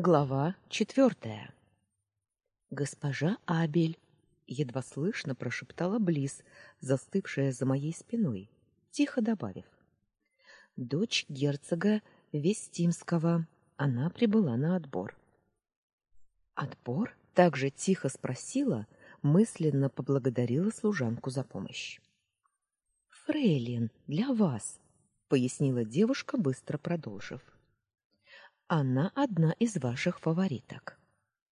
Глава четвертая. Госпожа Абель едва слышно прошептала Близ, застывшая за моей спиной, тихо добавив: Дочь герцога Вестимского. Она прибыла на отбор. Отбор? также тихо спросила, мысленно поблагодарила служанку за помощь. Фрейлин, для вас, пояснила девушка, быстро продолжив. Она одна из ваших фавориток.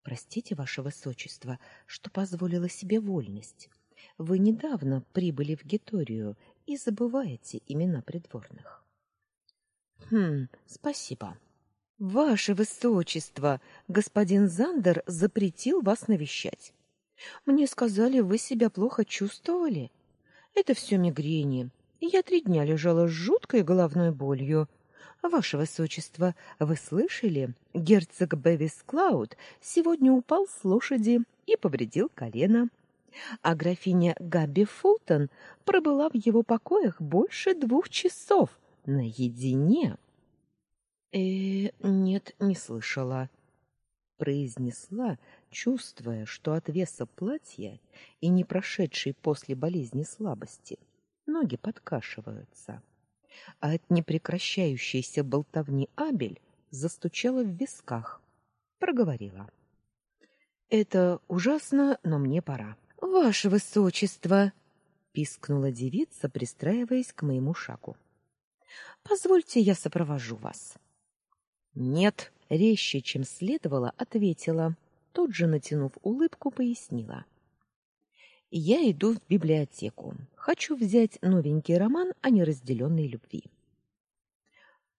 Простите, ваше высочество, что позволила себе вольность. Вы недавно прибыли в Геторию и забываете имена придворных. Хм, спасибо. Ваше высочество, господин Зандер запретил вас навещать. Мне сказали, вы себя плохо чувствовали. Это все мигрени. Я три дня лежала с жуткой головной болью. Ваше высочество, вы слышали? Герцог Бевис Клауд сегодня упал с лошади и повредил колено. А графиня Габи Фултон пробыла в его покоях больше двух часов наедине. Э, нет, не слышала, произнесла, чувствуя, что от веса платья и не прошедшей после болезни слабости ноги подкашиваются а от непрекращающейся болтовни Абель застучала в висках. Проговорила. Это ужасно, но мне пора. Ваше высочество, пискнула девица, пристраиваясь к моему шагу. Позвольте, я сопровожу вас. Нет, резче, чем следовало, ответила, тут же натянув улыбку, пояснила. Я иду в библиотеку. Хочу взять новенький роман о неразделенной любви.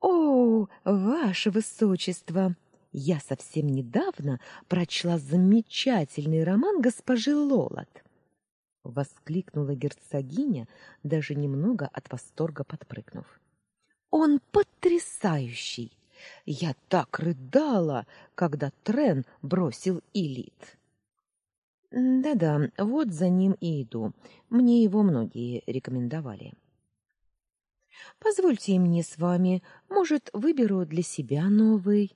О, ваше высочество, я совсем недавно прочла замечательный роман госпожи Лолот. воскликнула герцогиня, даже немного от восторга подпрыгнув. Он потрясающий. Я так рыдала, когда Трен бросил Илит. Да-да, вот за ним и иду. Мне его многие рекомендовали. Позвольте мне с вами, может, выберу для себя новый,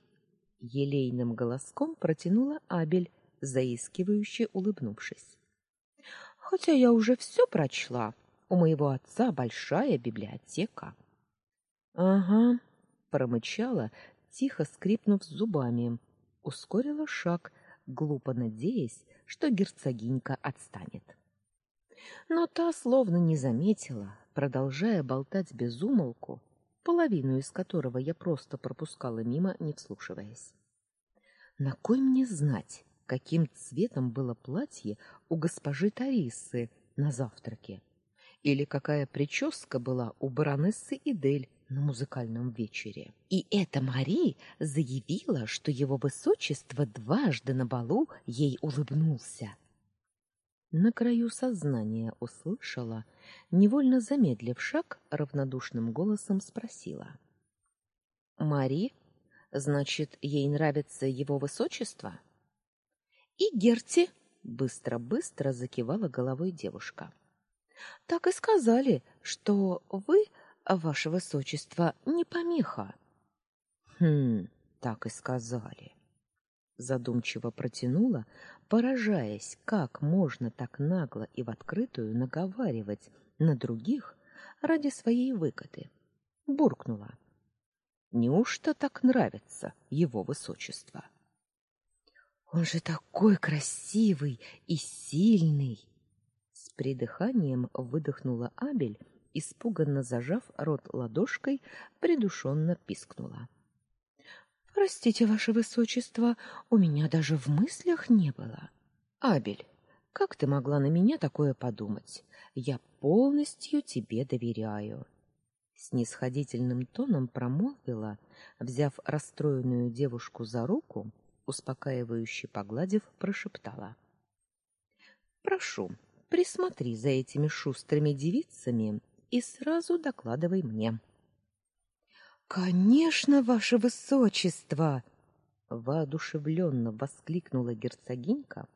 елейным голоском протянула Абель, заискивающе улыбнувшись. Хотя я уже все прочла. У моего отца большая библиотека. Ага, промычала, тихо скрипнув зубами, ускорила шаг, глупо надеясь, что герцогинька отстанет. Но та словно не заметила, продолжая болтать без умолку, половину из которого я просто пропускала мимо, не вслушиваясь. На кой мне знать, каким цветом было платье у госпожи Тарисы на завтраке? Или какая прическа была у баронессы Идель на музыкальном вечере. И эта Мари заявила, что его высочество дважды на балу ей улыбнулся. На краю сознания услышала, невольно замедлив шаг, равнодушным голосом спросила: "Мари, значит, ей нравится его высочество?" "И Герти", быстро-быстро закивала головой девушка. "Так и сказали, что вы ваше высочество, не помеха. Хм, так и сказали. Задумчиво протянула, поражаясь, как можно так нагло и в открытую наговаривать на других ради своей выгоды. Буркнула: "Неужто так нравится его высочество?" Он же такой красивый и сильный. С придыханием выдохнула Абель испуганно зажав рот ладошкой, придушенно пискнула. Простите, ваше высочество, у меня даже в мыслях не было. Абель, как ты могла на меня такое подумать? Я полностью тебе доверяю. Снисходительным тоном промолвила, взяв расстроенную девушку за руку, успокаивающе погладив, прошептала: "Прошу, присмотри за этими шустрыми девицами и сразу докладывай мне. Конечно, ваше высочество, воодушевленно воскликнула герцогинька,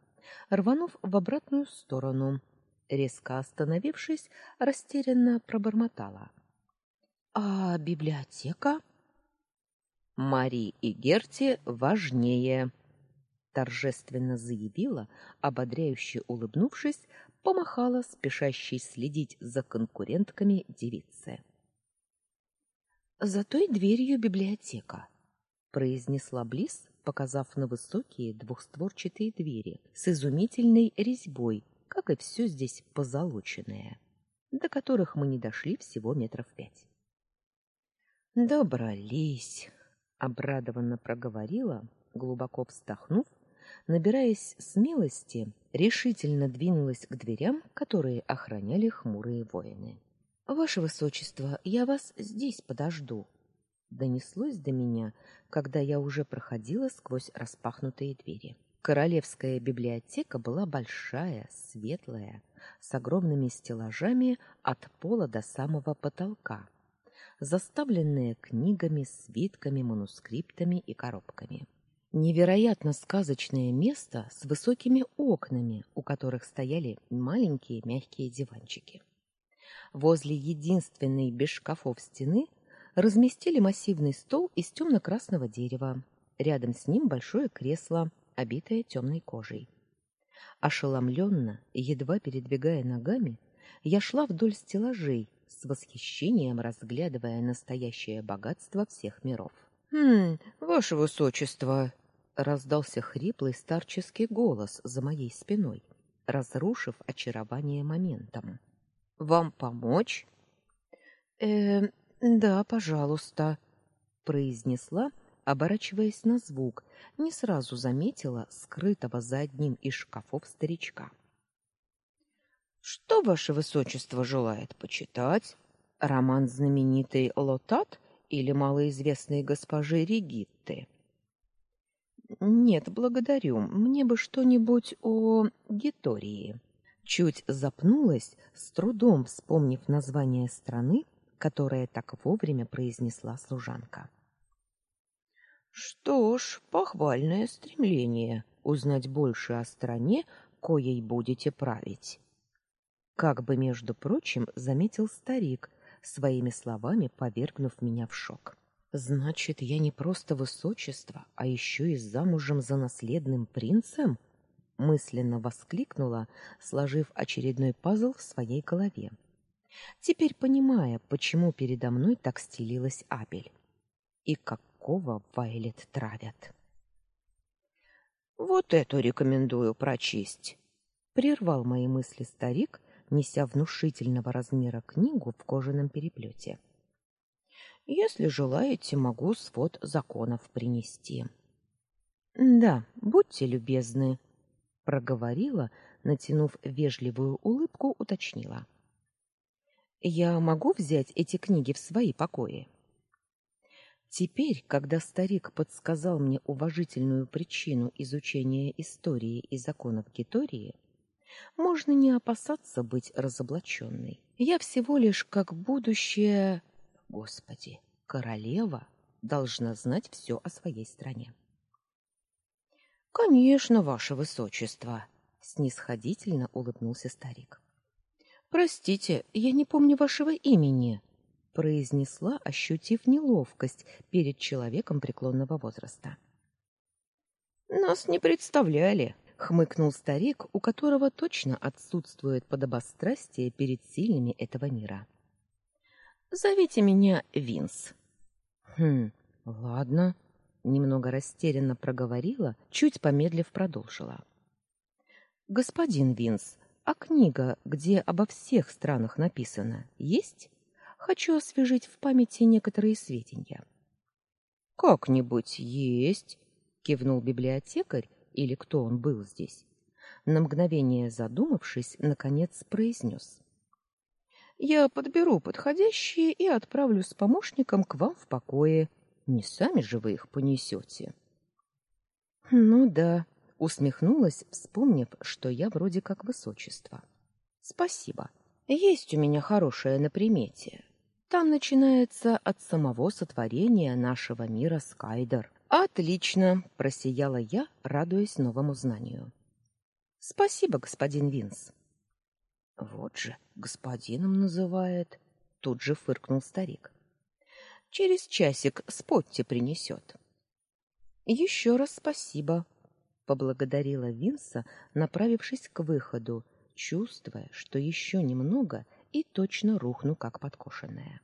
рванув в обратную сторону. Резко остановившись, растерянно пробормотала: "А библиотека?" Мари и Герти важнее, торжественно заявила, ободряюще улыбнувшись, помахала спешащей следить за конкурентками девице. За той дверью библиотека, произнесла Близ, показав на высокие двухстворчатые двери с изумительной резьбой, как и все здесь позолоченное, до которых мы не дошли всего метров пять. Добрались, обрадованно проговорила, глубоко вздохнув, набираясь смелости, решительно двинулась к дверям, которые охраняли хмурые воины. Ваше высочество, я вас здесь подожду, донеслось до меня, когда я уже проходила сквозь распахнутые двери. Королевская библиотека была большая, светлая, с огромными стеллажами от пола до самого потолка, заставленная книгами, свитками, манускриптами и коробками. Невероятно сказочное место с высокими окнами, у которых стояли маленькие мягкие диванчики. Возле единственной без шкафов стены разместили массивный стол из темно-красного дерева. Рядом с ним большое кресло, обитое темной кожей. Ошеломленно, едва передвигая ногами, я шла вдоль стеллажей, с восхищением разглядывая настоящее богатство всех миров. «Хм, ваше высочество!» Раздался хриплый старческий голос за моей спиной, разрушив очарование моментом. Вам помочь? Э, да, пожалуйста, произнесла, оборачиваясь на звук, не сразу заметила скрытого за одним из шкафов старичка. Что ваше высочество желает почитать? Роман знаменитой Лотат или малоизвестной госпожи Ригитты? Нет, благодарю. Мне бы что-нибудь о Гитории. Чуть запнулась, с трудом вспомнив название страны, которое так вовремя произнесла служанка. Что ж, похвальное стремление узнать больше о стране, коей будете править. Как бы, между прочим, заметил старик, своими словами повергнув меня в шок. Значит, я не просто высочество, а еще и замужем за наследным принцем? мысленно воскликнула, сложив очередной пазл в своей голове. Теперь понимая, почему передо мной так стелилась Абель и какого Вайлет травят. Вот эту рекомендую прочесть, прервал мои мысли старик, неся внушительного размера книгу в кожаном переплете. Если желаете, могу свод законов принести. Да, будьте любезны, проговорила, натянув вежливую улыбку, уточнила: Я могу взять эти книги в свои покои. Теперь, когда старик подсказал мне уважительную причину изучения истории и законов Гитории, можно не опасаться быть разоблаченной. Я всего лишь как будущее Господи, королева должна знать все о своей стране. Конечно, ваше высочество, снисходительно улыбнулся старик. Простите, я не помню вашего имени, произнесла, ощутив неловкость перед человеком преклонного возраста. Нас не представляли, хмыкнул старик, у которого точно отсутствует подобострастие перед сильными этого мира. Зовите меня Винс. Хм, ладно, немного растерянно проговорила, чуть помедлив продолжила. Господин Винс, а книга, где обо всех странах написано, есть? Хочу освежить в памяти некоторые сведения. Как-нибудь есть, кивнул библиотекарь или кто он был здесь. На мгновение задумавшись, наконец произнес. Я подберу подходящие и отправлю с помощником к вам в покое. Не сами же вы их понесете. Ну да, усмехнулась, вспомнив, что я вроде как высочество. Спасибо. Есть у меня хорошее на примете. Там начинается от самого сотворения нашего мира Скайдер. Отлично, просияла я, радуясь новому знанию. Спасибо, господин Винс. Вот же, господином называет, тут же фыркнул старик. Через часик Спотти принесет. «Еще раз спасибо, поблагодарила Винса, направившись к выходу, чувствуя, что еще немного и точно рухну как подкошенная.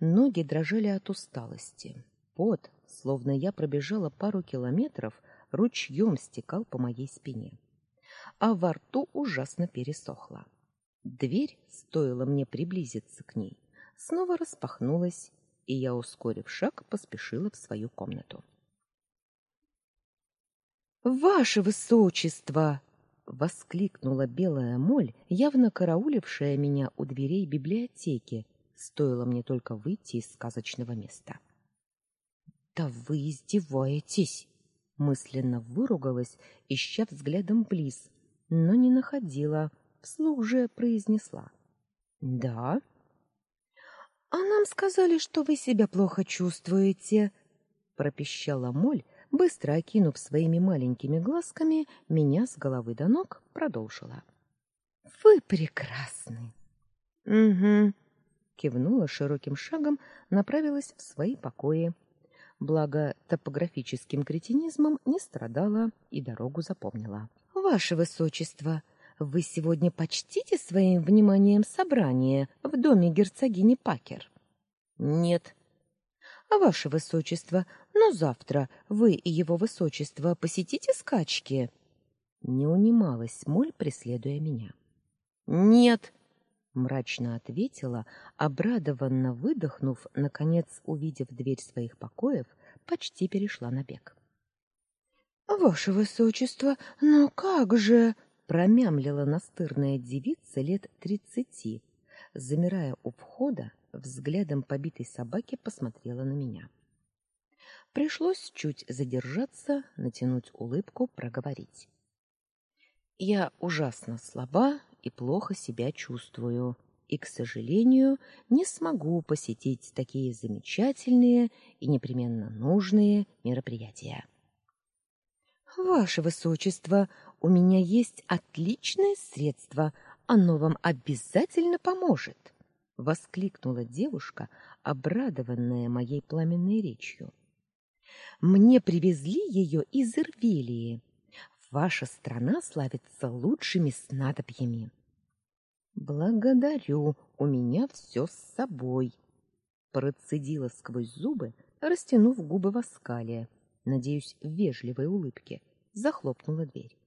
Ноги дрожали от усталости. Пот, словно я пробежала пару километров, ручьем стекал по моей спине. А во рту ужасно пересохло. Дверь, стоило мне приблизиться к ней, снова распахнулась, и я, ускорив шаг, поспешила в свою комнату. «Ваше высочество!» — воскликнула белая моль, явно караулившая меня у дверей библиотеки, стоило мне только выйти из сказочного места. «Да вы издеваетесь!» — мысленно выругалась, ища взглядом Близ, но не находила, вслух же произнесла. «Да?» А нам сказали, что вы себя плохо чувствуете, пропищала Моль, быстро окинув своими маленькими глазками меня с головы до ног, продолжила. Вы прекрасны. Угу, кивнула широким шагом, направилась в свои покои. Благо топографическим кретинизмом не страдала и дорогу запомнила. Ваше высочество, вы сегодня почтите своим вниманием собрание в доме герцогини Пакер? Нет. А ваше высочество, но завтра вы и его высочество посетите скачки? Не унималась моль, преследуя меня. Нет, мрачно ответила, обрадованно выдохнув, наконец, увидев дверь своих покоев, почти перешла на бег. Ваше высочество, но как же промямлила настырная девица лет тридцати, замирая у входа, взглядом побитой собаки посмотрела на меня. Пришлось чуть задержаться, натянуть улыбку, проговорить. Я ужасно слаба и плохо себя чувствую, и, к сожалению, не смогу посетить такие замечательные и непременно нужные мероприятия. Ваше высочество, у меня есть отличное средство, оно вам обязательно поможет, воскликнула девушка, обрадованная моей пламенной речью. Мне привезли ее из Ирвелии. Ваша страна славится лучшими снадобьями. Благодарю, у меня все с собой, процедила сквозь зубы, растянув губы в оскале, надеюсь, в вежливой улыбке, захлопнула дверь.